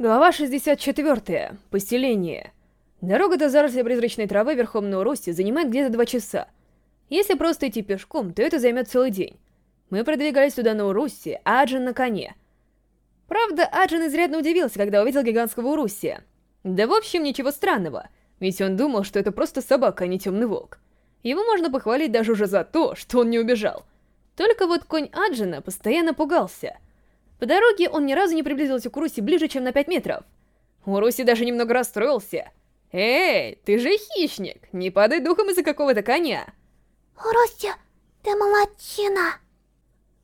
Глава 64. Поселение. Дорога до заросли призрачной травы верхом на Урусе занимает где-то два часа. Если просто идти пешком, то это займет целый день. Мы продвигались туда на Урусе, а Аджин на коне. Правда, Аджин изрядно удивился, когда увидел гигантского Урусия. Да в общем, ничего странного, ведь он думал, что это просто собака, а не темный волк. Его можно похвалить даже уже за то, что он не убежал. Только вот конь Аджина постоянно пугался — по дороге он ни разу не приблизился к Уруси ближе, чем на 5 метров. Уруси даже немного расстроился. «Эй, ты же хищник! Не падай духом из-за какого-то коня!» «Уруси, ты молодчина!»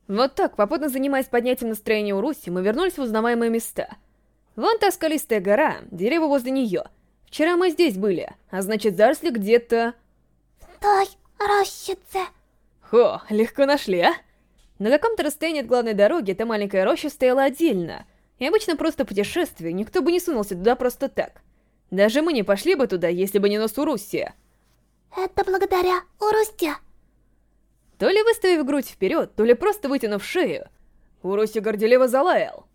Вот так, попутно занимаясь поднятием настроения Уруси, мы вернулись в узнаваемые места. Вон та скалистая гора, дерево возле нее. Вчера мы здесь были, а значит заросли где-то... В той рощице. Хо, легко нашли, а? На каком-то расстоянии от главной дороги эта маленькая роща стояла отдельно, и обычно просто путешествие, никто бы не сунулся туда просто так. Даже мы не пошли бы туда, если бы не нос Урусия. Это благодаря Урусте. То ли выставив грудь вперед, то ли просто вытянув шею, Уруси горделиво залаял.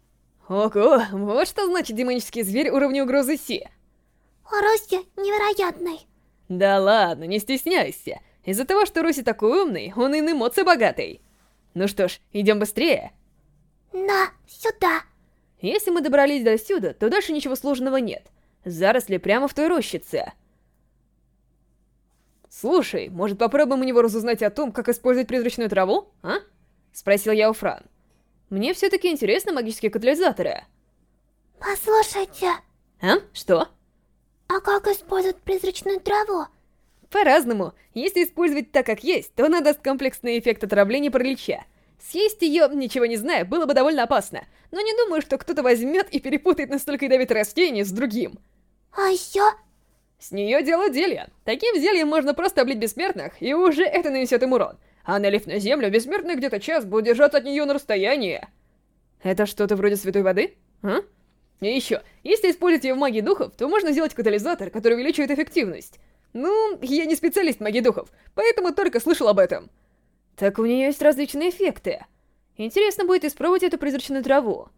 Ого, вот что значит демонический зверь уровня угрозы Си. Уруси невероятный. Да ладно, не стесняйся. Из-за того, что Руси такой умный, он и на эмоции богатый. Ну что ж, идем быстрее. На, сюда. Если мы добрались до сюда, то дальше ничего сложного нет. Заросли прямо в той рощице. Слушай, может попробуем у него разузнать о том, как использовать призрачную траву, а? Спросил я у Фран. Мне все-таки интересны магические катализаторы. Послушайте. А? Что? А как использовать призрачную траву? По-разному. Если использовать так, как есть, то она даст комплексный эффект отравления паралича. Съесть ее, ничего не зная, было бы довольно опасно. Но не думаю, что кто-то возьмет и перепутает настолько ядовитое растение с другим. А еще? С нее дело делья. Таким зельем можно просто облить бессмертных, и уже это нанесет им урон. А налив на землю, бессмертный где-то час будет держаться от нее на расстоянии. Это что-то вроде святой воды? А? И еще, если использовать ее в магии духов, то можно сделать катализатор, который увеличивает эффективность. Ну, я не специалист магии духов, поэтому только слышал об этом. Так у нее есть различные эффекты. Интересно будет испробовать эту призрачную траву.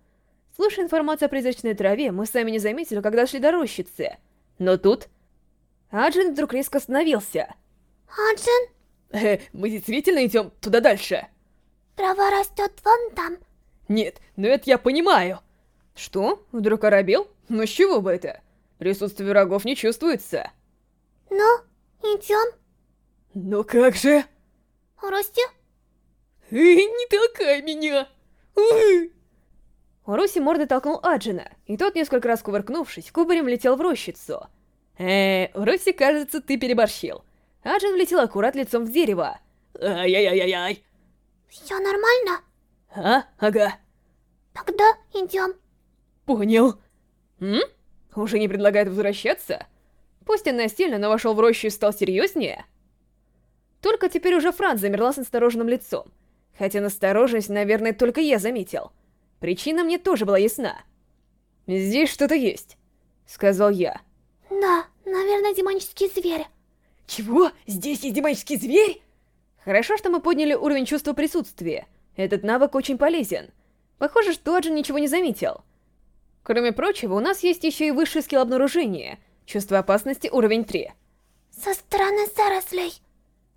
Слушая информацию о призрачной траве, мы сами не заметили, когда шли до рощицы. Но тут... Аджин вдруг резко остановился. Аджин? Э, мы действительно идем туда дальше? Трава растет вон там. Нет, но это я понимаю. Что? Вдруг оробел? Ну с чего бы это? Присутствие врагов не чувствуется. Ну, идем. Ну как же? Рости? Эй, не толкай меня! Руси мордой толкнул Аджина, и тот, несколько раз кувыркнувшись, кубарем летел в рощицу. Э, Руси, кажется, ты переборщил. Аджин влетел аккурат лицом в дерево. Ай-яй-яй-яй. Все нормально? А, ага. Тогда идем. Понял. М? Уже не предлагает возвращаться? Пусть он насильно, но вошел в рощу и стал серьезнее. Только теперь уже Франц замерла с настороженным лицом. Хотя настороженность, наверное, только я заметил. Причина мне тоже была ясна. «Здесь что-то есть», — сказал я. Да, наверное, демонический зверь. Чего? Здесь есть демонический зверь? Хорошо, что мы подняли уровень чувства присутствия. Этот навык очень полезен. Похоже, что Аджин ничего не заметил. Кроме прочего, у нас есть еще и высший скилл обнаружения — Чувство опасности уровень 3. Со стороны зарослей.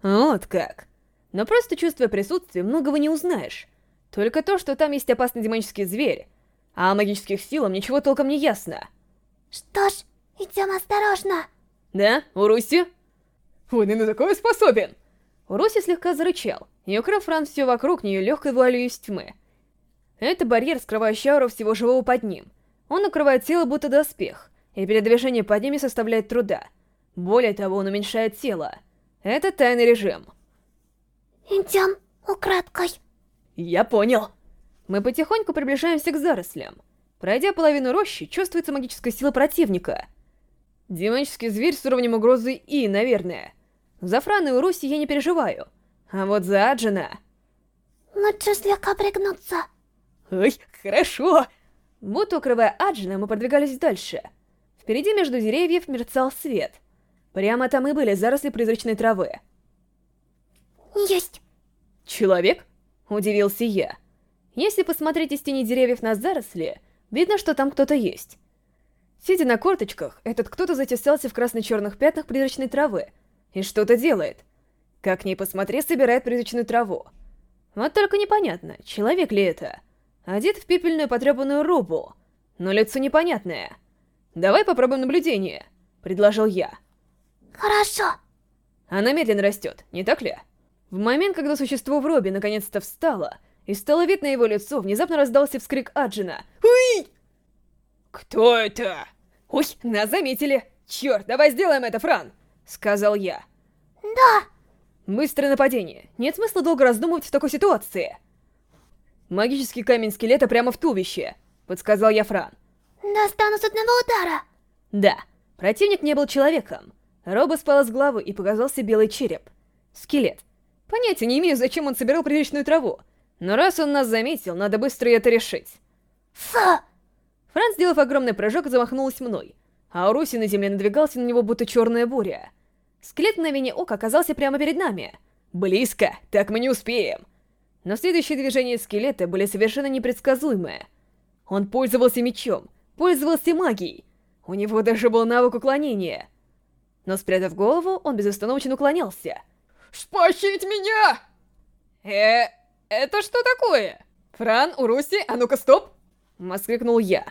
Вот как. Но просто чувствуя присутствие, многого не узнаешь. Только то, что там есть опасный демонический зверь, а о магических силах ничего толком не ясно. Что ж, идем осторожно. Да, Уруси? Он и на такое способен! Уруси слегка зарычал, и укрыв Франц все вокруг нее легкой вуалью из тьмы. Это барьер, скрывающий ауру всего живого под ним. Он укрывает тело, будто доспех, и передвижение под ними составляет труда. Более того, он уменьшает тело. Это тайный режим. Идем украдкой. Я понял. Мы потихоньку приближаемся к зарослям. Пройдя половину рощи, чувствуется магическая сила противника. Демонический зверь с уровнем угрозы И, наверное. За Франа и Уруси я не переживаю. А вот за Аджина... Лучше слегка пригнуться. Ой, хорошо. Будто укрывая Аджина, мы продвигались дальше. Впереди между деревьев мерцал свет. Прямо там и были заросли призрачной травы. Есть. Человек? Удивился я. Если посмотреть из тени деревьев на заросли, видно, что там кто-то есть. Сидя на корточках, этот кто-то затесался в красно-черных пятнах призрачной травы и что-то делает. Как ни посмотри, собирает призрачную траву. Вот только непонятно, человек ли это. Одет в пепельную потрепанную робу, но лицо непонятное. «Давай попробуем наблюдение», — предложил я. Хорошо. Она медленно растет, не так ли? В момент, когда существо в робе наконец-то встало, и стало видно его лицо, внезапно раздался вскрик Аджина. «Уй!» «Кто это?» «Ой, нас заметили! Черт, давай сделаем это, Фран!» — сказал я. Да. Быстрое нападение. Нет смысла долго раздумывать в такой ситуации. Магический камень скелета прямо в туловище, подсказал я Фран. Достану с одного удара. Да, противник не был человеком. Роба спала с головы и показался белый череп. Скелет. Понятия не имею, зачем он собирал приличную траву. Но раз он нас заметил, надо быстро это решить. Фу. Фран, сделав огромный прыжок, замахнулась мной, а Уруси на земле надвигался на него, будто черная буря. Скелет на вине ока оказался прямо перед нами. Близко, так мы не успеем. Но следующие движения скелета были совершенно непредсказуемые. Он пользовался мечом, пользовался магией. У него даже был навык уклонения. Но спрятав голову, он безостановочно уклонялся. «Спасите меня!» «Э, это что такое?» «Фран, Уруси, а ну-ка стоп!» — воскликнул я.